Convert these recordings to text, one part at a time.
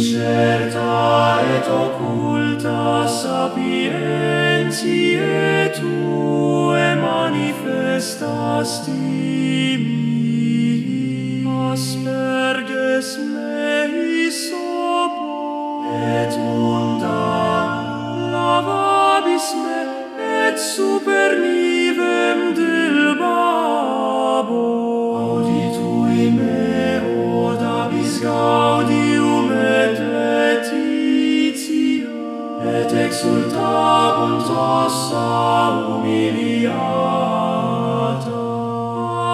Incerta et occulta sapientiae Tue manifestasti Asperges mei sopo Et mundae et supernivem del babo. me, meo dabis gaudium et letitia, et exultabunt ossa humiliata.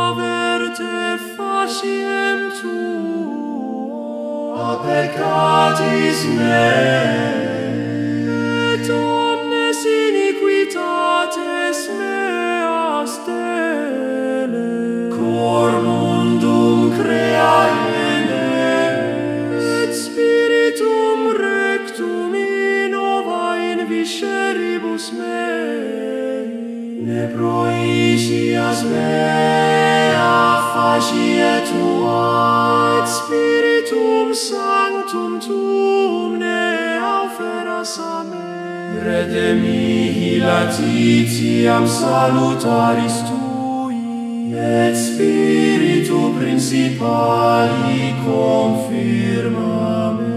Averte faciem tuo, a peccatis meum, Initias mea facie tua et spiritum sanctum tuum ne auferas a me. Redemihi latitiam salutaris tui et spiritu principali confirma me.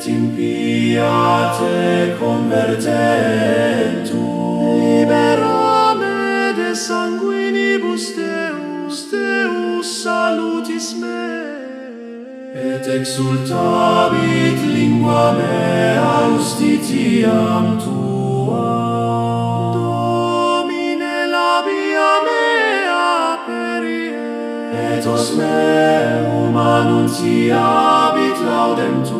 et in piate convertentum. Libera me de sanguinibus Deus, Deus salutis me. Et exultabit lingua mea justitiam tua. et os meum annunciabit laudem tuum.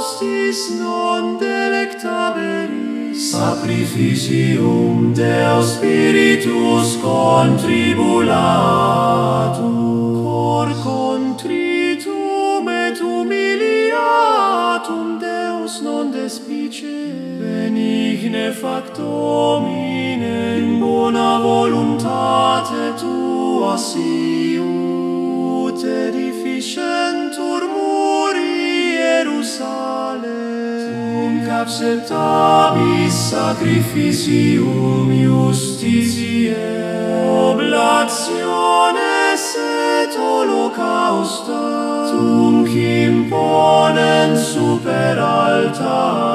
hostis non delectaveris sacrificium Deo Spiritus contribulatum cor contritum et humiliatum Deus non despice. Benigne factum in bona voluntate tua sit acceptabis sacrificium justitiae. Oblationes et holocausta tunc imponens super altar.